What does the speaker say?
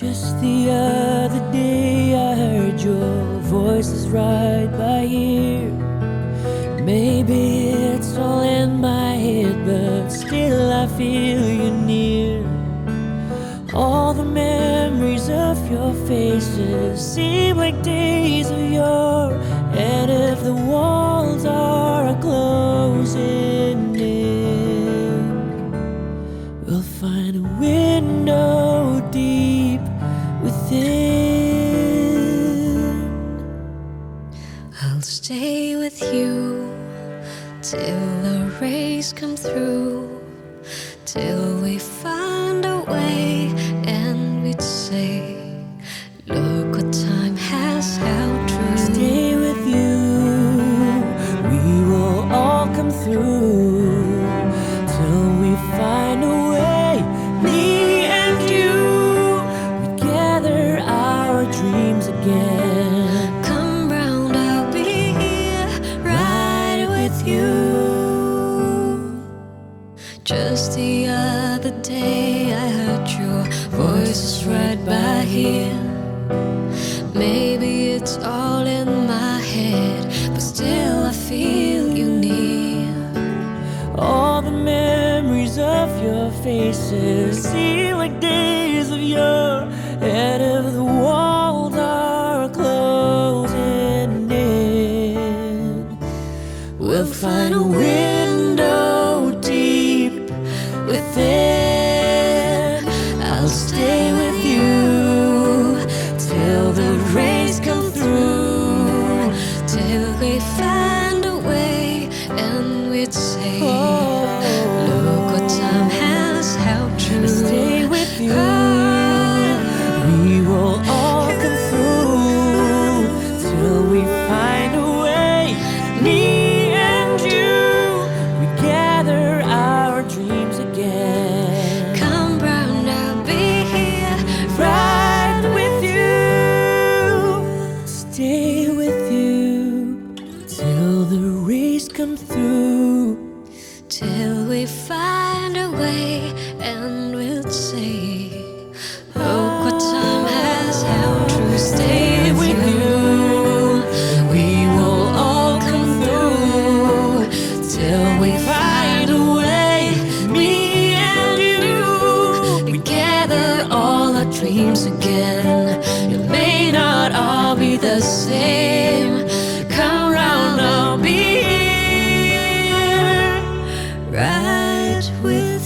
other day I heard your voices right by here. Maybe it's all in my head, but still I feel you near. All the memories of your faces seem like days of yore. And if the walls are closing in, we'll find a window you till the rays come through, till we find a way, and we'd say, Look what time has held true. Stay with you, we will all come through Just the other day I heard your voices right by here. Maybe it's all in my head, but still I feel you near. All the memories of your faces seem like days of yore, and if the walls are closing in, we'll find a window within. through till we find a way and we'll see. Oh, what time has held to Stay with you. We will all come through till we find a way. Me and you, we gather all our dreams again. It may not all be the same. with